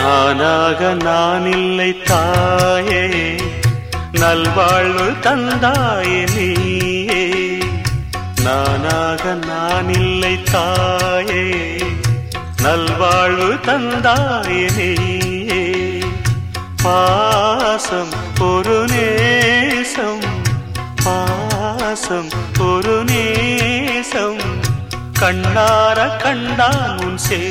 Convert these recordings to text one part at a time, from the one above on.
நானாக நான் இல்லை தாயே. நல்வாழ்வு தந்தாயே நீயே. நானாக நான் இல்லை தாயே. நல்வாழ்வு தந்தாயே நீயே. பாசம் ஒரு நேசம். பாசம் ஒரு நேசம். கண்ணார கண்டான் உன் சே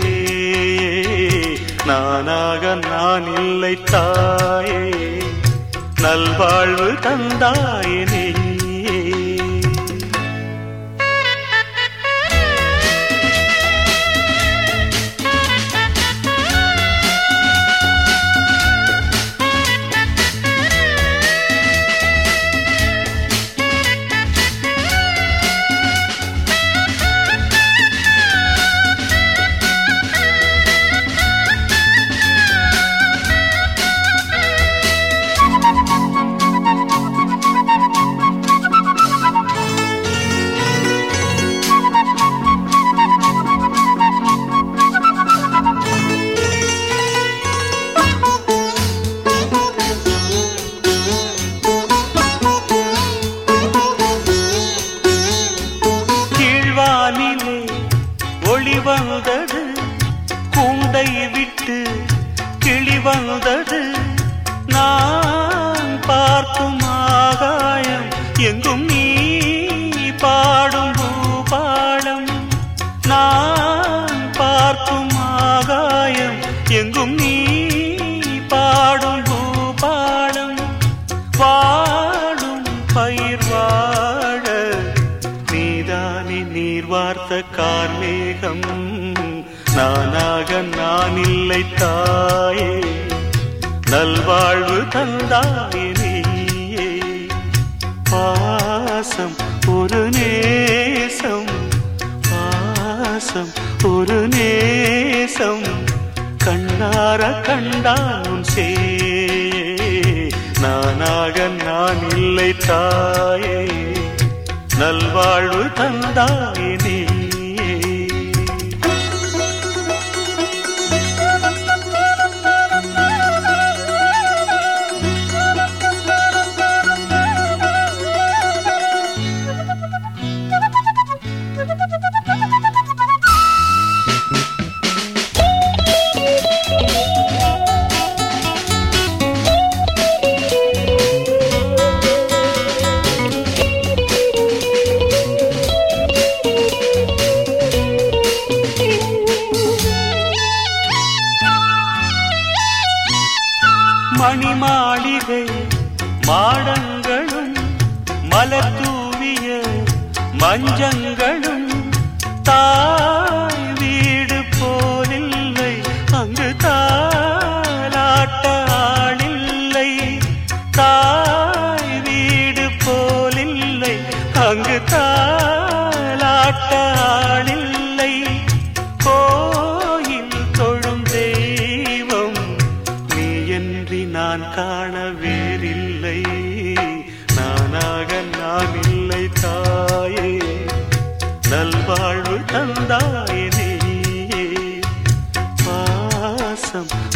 நானாக நான் இல்லை தாயே. நல்வாழ்வு தந்தாயே வந்தது. கூண்டை விட்டு கிளி வந்தது. நான் பார்க்கும் ஆகாயம் எங்கும் நீ பாடும் பூபாடம் நான் பார்க்கும் ஆகாயம் எங்கும் நீ பாடும் பூபாடம் வாழும் பயிர் வாழ நீதானே நீர் வார்த்த கார்மேகம். நானாக நான் இல்லை தாயே. நல்வாழ்வு தந்தாயே நீயே. பாசம் ஒரு நேசம். பாசம் ஒரு நேசம். கண்ணார கண்டான் சே நானாக நான் இல்லை தாயே. நல்வாழ்வு தந்தாயினே മണിമാളികை മാടങ്ങളും മലത്തൂവിയ മഞ്ചങ്ങളും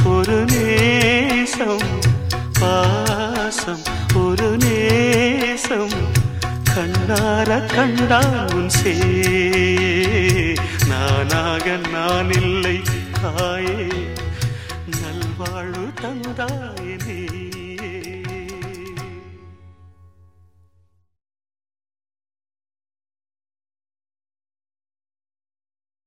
ஒரு நேசம் பாசம் ஒரு நேசம். கண்ணார கண்டான் சே நானாக நான் இல்லை தாயே. நல்வாழ்வு தந்தாயே